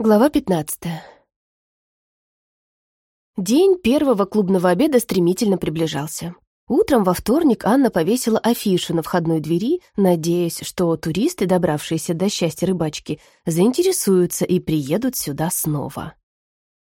Глава 15. День первого клубного обеда стремительно приближался. Утром во вторник Анна повесила афишу на входной двери, надеясь, что туристы, добравшиеся до счастья рыбачки, заинтересуются и приедут сюда снова.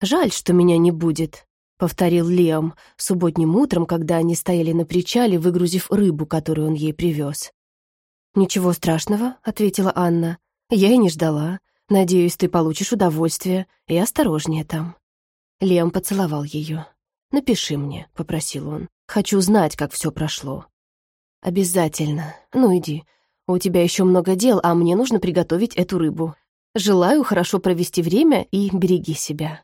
«Жаль, что меня не будет», — повторил Лиам субботним утром, когда они стояли на причале, выгрузив рыбу, которую он ей привез. «Ничего страшного», — ответила Анна. «Я и не ждала. Надеюсь, ты получишь удовольствие и осторожнее там». Лем поцеловал ее. «Напиши мне», — попросил он. «Хочу знать, как все прошло». «Обязательно. Ну, иди. У тебя еще много дел, а мне нужно приготовить эту рыбу. Желаю хорошо провести время и береги себя.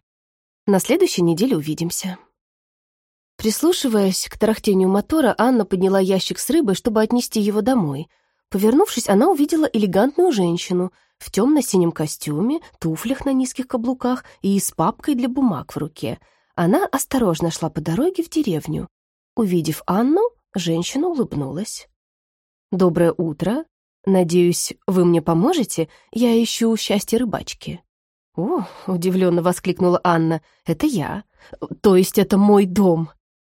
На следующей неделе увидимся». Прислушиваясь к тарахтению мотора, Анна подняла ящик с рыбой, чтобы отнести его домой. Повернувшись, она увидела элегантную женщину — в темно-синем костюме, туфлях на низких каблуках и с папкой для бумаг в руке. Она осторожно шла по дороге в деревню. Увидев Анну, женщина улыбнулась. «Доброе утро. Надеюсь, вы мне поможете? Я ищу счастье рыбачки». «О!» — удивленно воскликнула Анна. «Это я. То есть это мой дом.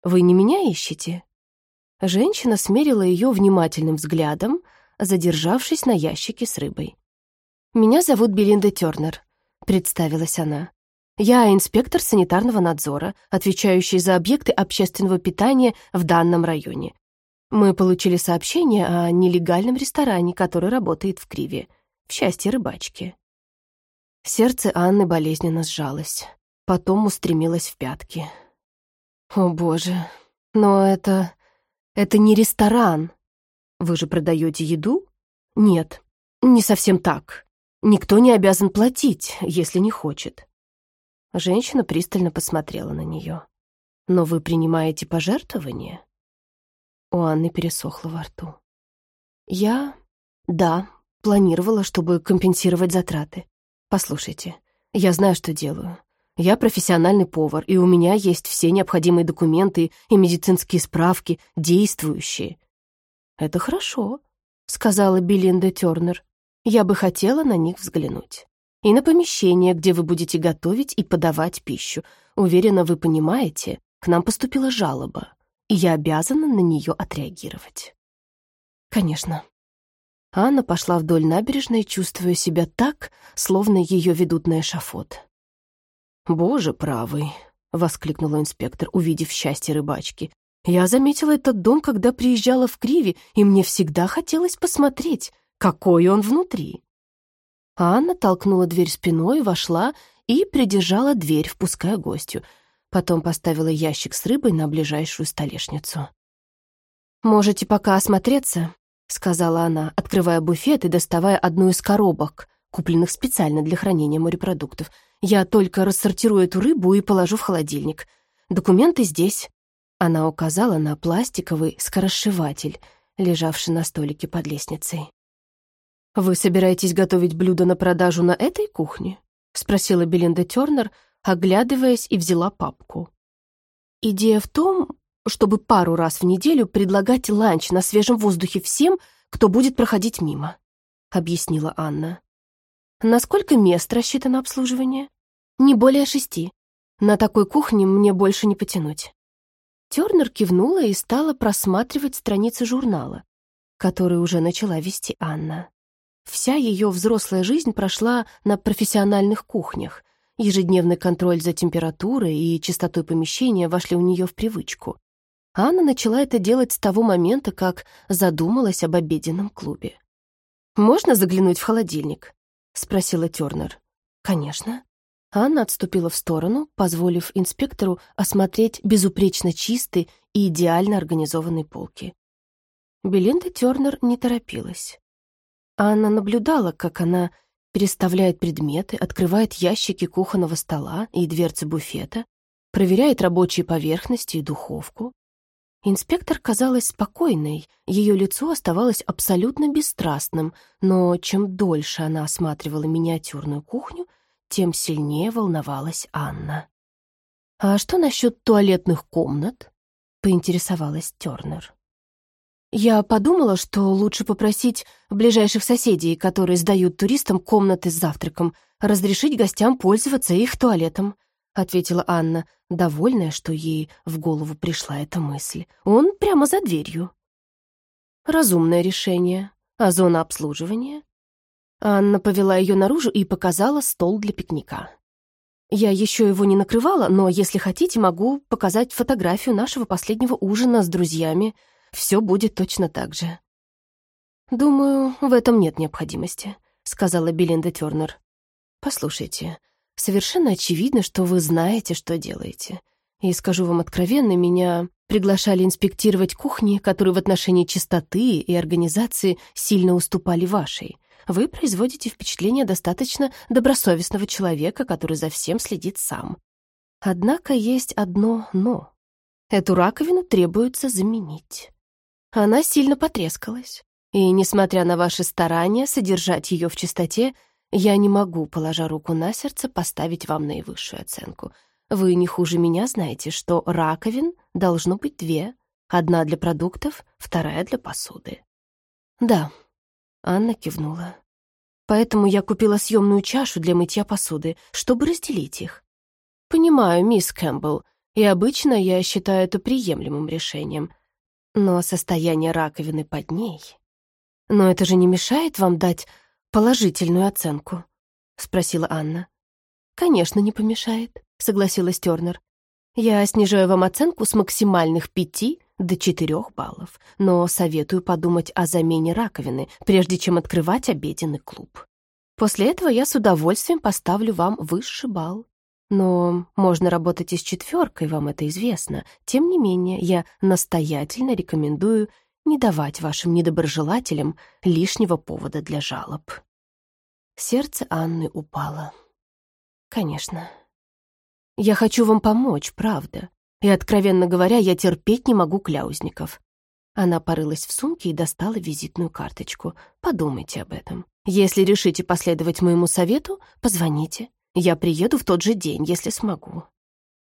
Вы не меня ищете?» Женщина смерила ее внимательным взглядом, задержавшись на ящике с рыбой. «Меня зовут Белинда Тернер», — представилась она. «Я инспектор санитарного надзора, отвечающий за объекты общественного питания в данном районе. Мы получили сообщение о нелегальном ресторане, который работает в Криве, в счастье рыбачки». Сердце Анны болезненно сжалось, потом устремилось в пятки. «О, боже, но это... это не ресторан. Вы же продаете еду?» «Нет, не совсем так. Никто не обязан платить, если не хочет. Женщина пристально посмотрела на нее. «Но вы принимаете пожертвования?» У Анны пересохло во рту. «Я... да, планировала, чтобы компенсировать затраты. Послушайте, я знаю, что делаю. Я профессиональный повар, и у меня есть все необходимые документы и медицинские справки, действующие». «Это хорошо», — сказала Белинда Тернер. Я бы хотела на них взглянуть. И на помещение, где вы будете готовить и подавать пищу. Уверена, вы понимаете, к нам поступила жалоба, и я обязана на нее отреагировать. Конечно. Анна пошла вдоль набережной, чувствуя себя так, словно ее ведут на эшафот. «Боже правый!» — воскликнула инспектор, увидев счастье рыбачки. «Я заметила этот дом, когда приезжала в Криве, и мне всегда хотелось посмотреть, какой он внутри. Анна толкнула дверь спиной, вошла и придержала дверь, впуская гостью. Потом поставила ящик с рыбой на ближайшую столешницу. «Можете пока осмотреться», — сказала она, открывая буфет и доставая одну из коробок, купленных специально для хранения морепродуктов. «Я только рассортирую эту рыбу и положу в холодильник. Документы здесь». Она указала на пластиковый скоросшиватель, лежавший на столике под лестницей. «Вы собираетесь готовить блюдо на продажу на этой кухне?» — спросила Белинда Тернер, оглядываясь и взяла папку. «Идея в том, чтобы пару раз в неделю предлагать ланч на свежем воздухе всем, кто будет проходить мимо», — объяснила Анна. «На сколько мест рассчитано обслуживание?» «Не более шести. На такой кухне мне больше не потянуть». Тернер кивнула и стала просматривать страницы журнала, который уже начала вести Анна. Вся ее взрослая жизнь прошла на профессиональных кухнях. Ежедневный контроль за температурой и чистотой помещения вошли у нее в привычку. Анна начала это делать с того момента, как задумалась об обеденном клубе. «Можно заглянуть в холодильник?» — спросила Тернер. «Конечно». Анна отступила в сторону, позволив инспектору осмотреть безупречно чистые и идеально организованные полки. Белинда Тернер не торопилась. Анна наблюдала, как она переставляет предметы, открывает ящики кухонного стола и дверцы буфета, проверяет рабочие поверхности и духовку. Инспектор казалась спокойной, ее лицо оставалось абсолютно бесстрастным, но чем дольше она осматривала миниатюрную кухню, тем сильнее волновалась Анна. «А что насчет туалетных комнат?» — поинтересовалась Тернер. Я подумала, что лучше попросить ближайших соседей, которые сдают туристам комнаты с завтраком, разрешить гостям пользоваться их туалетом», — ответила Анна, довольная, что ей в голову пришла эта мысль. «Он прямо за дверью». «Разумное решение. А зона обслуживания?» Анна повела ее наружу и показала стол для пикника. «Я еще его не накрывала, но, если хотите, могу показать фотографию нашего последнего ужина с друзьями. Все будет точно так же». «Думаю, в этом нет необходимости», — сказала Белинда Тернер. «Послушайте, совершенно очевидно, что вы знаете, что делаете. И скажу вам откровенно, меня приглашали инспектировать кухни, которые в отношении чистоты и организации сильно уступали вашей. Вы производите впечатление достаточно добросовестного человека, который за всем следит сам. Однако есть одно «но». Эту раковину требуется заменить. Она сильно потрескалась. И, несмотря на ваши старания содержать ее в чистоте, я не могу, положа руку на сердце, поставить вам наивысшую оценку. Вы не хуже меня знаете, что раковин должно быть две. Одна для продуктов, вторая для посуды. Да, Анна кивнула. Поэтому я купила съемную чашу для мытья посуды, чтобы разделить их. Понимаю, мисс Кэмпбелл, и обычно я считаю это приемлемым решением. Но состояние раковины под ней... Но это же не мешает вам дать положительную оценку?» — спросила Анна. «Конечно, не помешает», — согласилась Тернер. «Я снижаю вам оценку с максимальных пяти до четырех баллов, но советую подумать о замене раковины, прежде чем открывать обеденный клуб. После этого я с удовольствием поставлю вам высший балл. Но можно работать и с четверкой, вам это известно. Тем не менее, я настоятельно рекомендую не давать вашим недоброжелателям лишнего повода для жалоб. Сердце Анны упало. Конечно. Я хочу вам помочь, правда. И, откровенно говоря, я терпеть не могу кляузников. Она порылась в сумке и достала визитную карточку. Подумайте об этом. Если решите последовать моему совету, позвоните. Я приеду в тот же день, если смогу.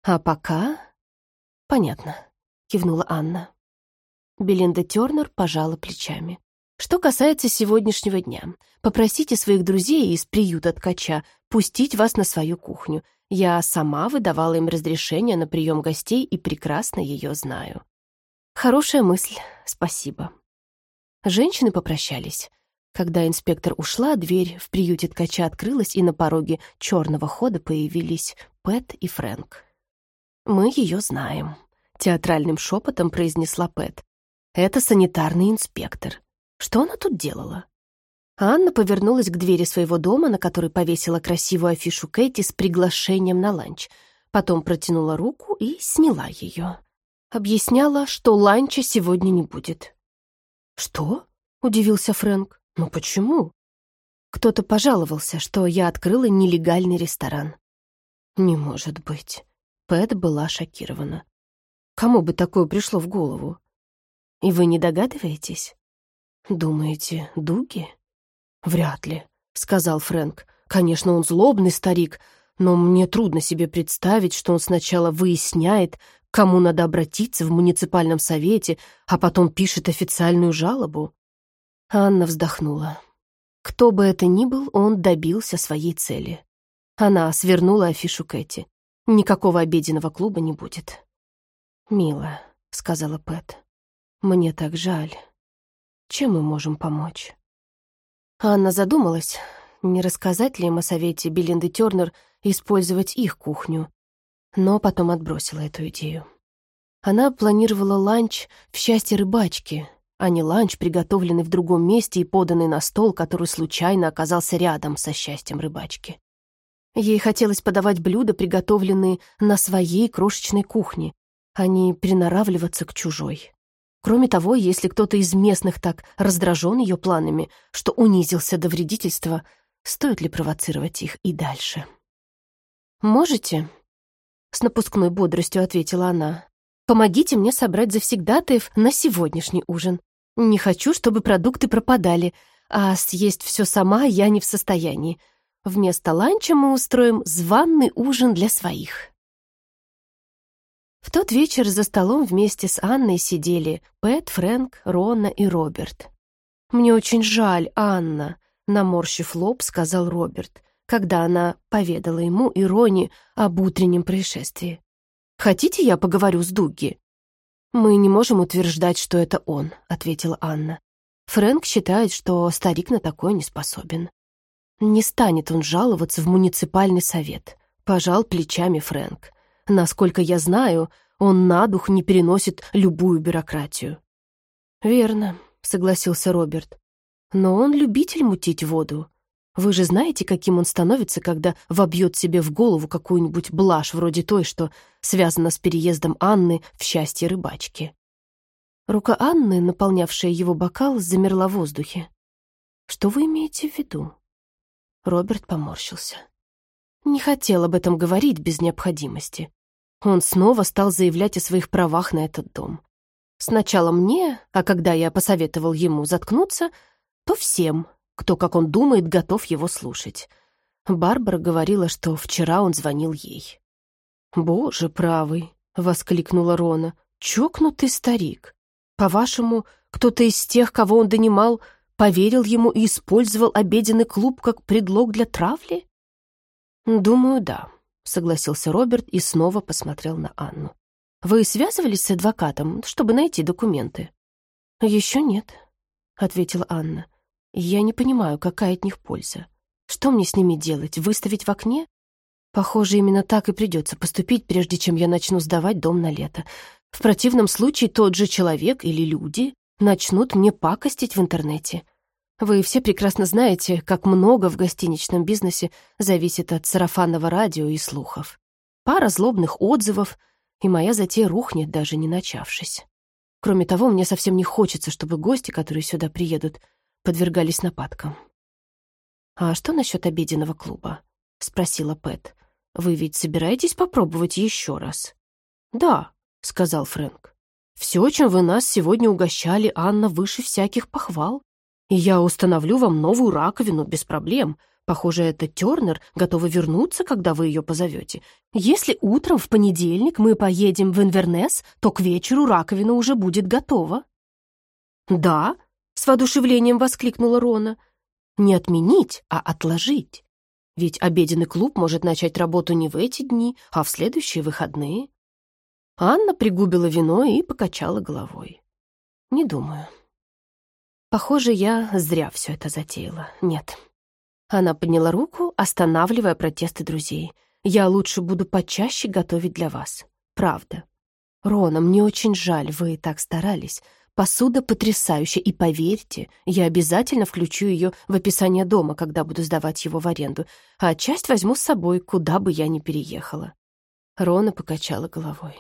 А пока... Понятно, кивнула Анна. Белинда Тернер пожала плечами. Что касается сегодняшнего дня, попросите своих друзей из приюта ткача пустить вас на свою кухню. Я сама выдавала им разрешение на прием гостей и прекрасно ее знаю. Хорошая мысль, спасибо. Женщины попрощались. Когда инспектор ушла, дверь в приюте ткача открылась, и на пороге черного хода появились Пэт и Фрэнк. «Мы ее знаем», — театральным шепотом произнесла Пэт. Это санитарный инспектор. Что она тут делала? Анна повернулась к двери своего дома, на которой повесила красивую афишу Кэти с приглашением на ланч. Потом протянула руку и сняла ее. Объясняла, что ланча сегодня не будет. «Что?» — удивился Фрэнк. «Ну почему?» Кто-то пожаловался, что я открыла нелегальный ресторан. «Не может быть». Пэт была шокирована. Кому бы такое пришло в голову? И вы не догадываетесь? Думаете, Дуги? Вряд ли, сказал Фрэнк. Конечно, он злобный старик, но мне трудно себе представить, что он сначала выясняет, кому надо обратиться в муниципальном совете, а потом пишет официальную жалобу. Анна вздохнула. Кто бы это ни был, он добился своей цели. Она свернула афишу Кэти. Никакого обеденного клуба не будет. «Мило», — сказала Пэт. Мне так жаль. Чем мы можем помочь? Анна задумалась, не рассказать ли им о совете Белинды Тернер использовать их кухню, но потом отбросила эту идею. Она планировала ланч в счастье рыбачки, а не ланч, приготовленный в другом месте и поданный на стол, который случайно оказался рядом со счастьем рыбачки. Ей хотелось подавать блюда, приготовленные на своей крошечной кухне, а не приноравливаться к чужой. Кроме того, если кто-то из местных так раздражен ее планами, что унизился до вредительства, стоит ли провоцировать их и дальше? «Можете?» — с напускной бодростью ответила она. «Помогите мне собрать завсегдатаев на сегодняшний ужин. Не хочу, чтобы продукты пропадали, а съесть все сама я не в состоянии. Вместо ланча мы устроим званный ужин для своих». В тот вечер за столом вместе с Анной сидели Пэт, Фрэнк, Рона и Роберт. «Мне очень жаль, Анна», — наморщив лоб, сказал Роберт. когда она поведала ему и Рони об утреннем происшествии. «Хотите, я поговорю с Дуги?» «Мы не можем утверждать, что это он», — ответила Анна. «Фрэнк считает, что старик на такое не способен. Не станет он жаловаться в муниципальный совет», — пожал плечами Фрэнк. «Насколько я знаю, он на дух не переносит любую бюрократию». «Верно», — согласился Роберт. «Но он любитель мутить воду. Вы же знаете, каким он становится, когда вобьет себе в голову какую-нибудь блажь вроде той, что связана с переездом Анны в счастье рыбачки. Рука Анны, наполнявшая его бокал, замерла в воздухе. «Что вы имеете в виду?» Роберт поморщился. Не хотел об этом говорить без необходимости. Он снова стал заявлять о своих правах на этот дом. Сначала мне, а когда я посоветовал ему заткнуться, то всем, кто, как он думает, готов его слушать. Барбара говорила, что вчера он звонил ей. «Боже правый!» — воскликнула Рона. «Чокнутый старик! По-вашему, кто-то из тех, кого он донимал, поверил ему и использовал обеденный клуб как предлог для травли?» «Думаю, да», — согласился Роберт и снова посмотрел на Анну. «Вы связывались с адвокатом, чтобы найти документы?» «Еще нет», — ответила Анна. Я не понимаю, какая от них польза. Что мне с ними делать, выставить в окне? Похоже, именно так и придется поступить, прежде чем я начну сдавать дом на лето. В противном случае тот же человек или люди начнут мне пакостить в интернете. Вы все прекрасно знаете, как много в гостиничном бизнесе зависит от сарафанного радио и слухов. Пара злобных отзывов, и моя затея рухнет, даже не начавшись. Кроме того, мне совсем не хочется, чтобы гости, которые сюда приедут, подвергались нападкам. «А что насчет обеденного клуба?» — спросила Пэт. «Вы ведь собираетесь попробовать еще раз?» «Да», — сказал Фрэнк. «Все, чем вы нас сегодня угощали, Анна, выше всяких похвал. И я установлю вам новую раковину без проблем. Похоже, это Тернер готова вернуться, когда вы ее позовете. Если утром в понедельник мы поедем в Инвернес, то к вечеру раковина уже будет готова». «Да», с воодушевлением воскликнула Рона. Не отменить, а отложить. Ведь обеденный клуб может начать работу не в эти дни, а в следующие выходные. Анна пригубила вино и покачала головой. Не думаю. Похоже, я зря все это затеяла. Нет. Она подняла руку, останавливая протесты друзей. Я лучше буду почаще готовить для вас. Правда. Рона, мне очень жаль, вы так старались. Посуда потрясающая, и поверьте, я обязательно включу ее в описание дома, когда буду сдавать его в аренду, а часть возьму с собой, куда бы я ни переехала». Рона покачала головой.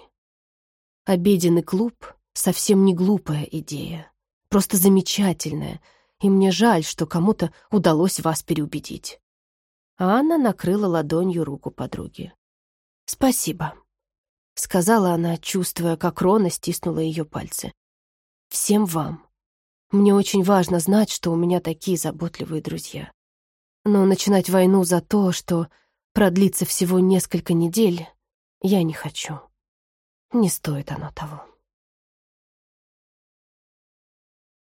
«Обеденный клуб — совсем не глупая идея, просто замечательная, и мне жаль, что кому-то удалось вас переубедить». Анна накрыла ладонью руку подруги. «Спасибо», — сказала она, чувствуя, как Рона стиснула ее пальцы всем вам. Мне очень важно знать, что у меня такие заботливые друзья. Но начинать войну за то, что продлится всего несколько недель, я не хочу. Не стоит оно того.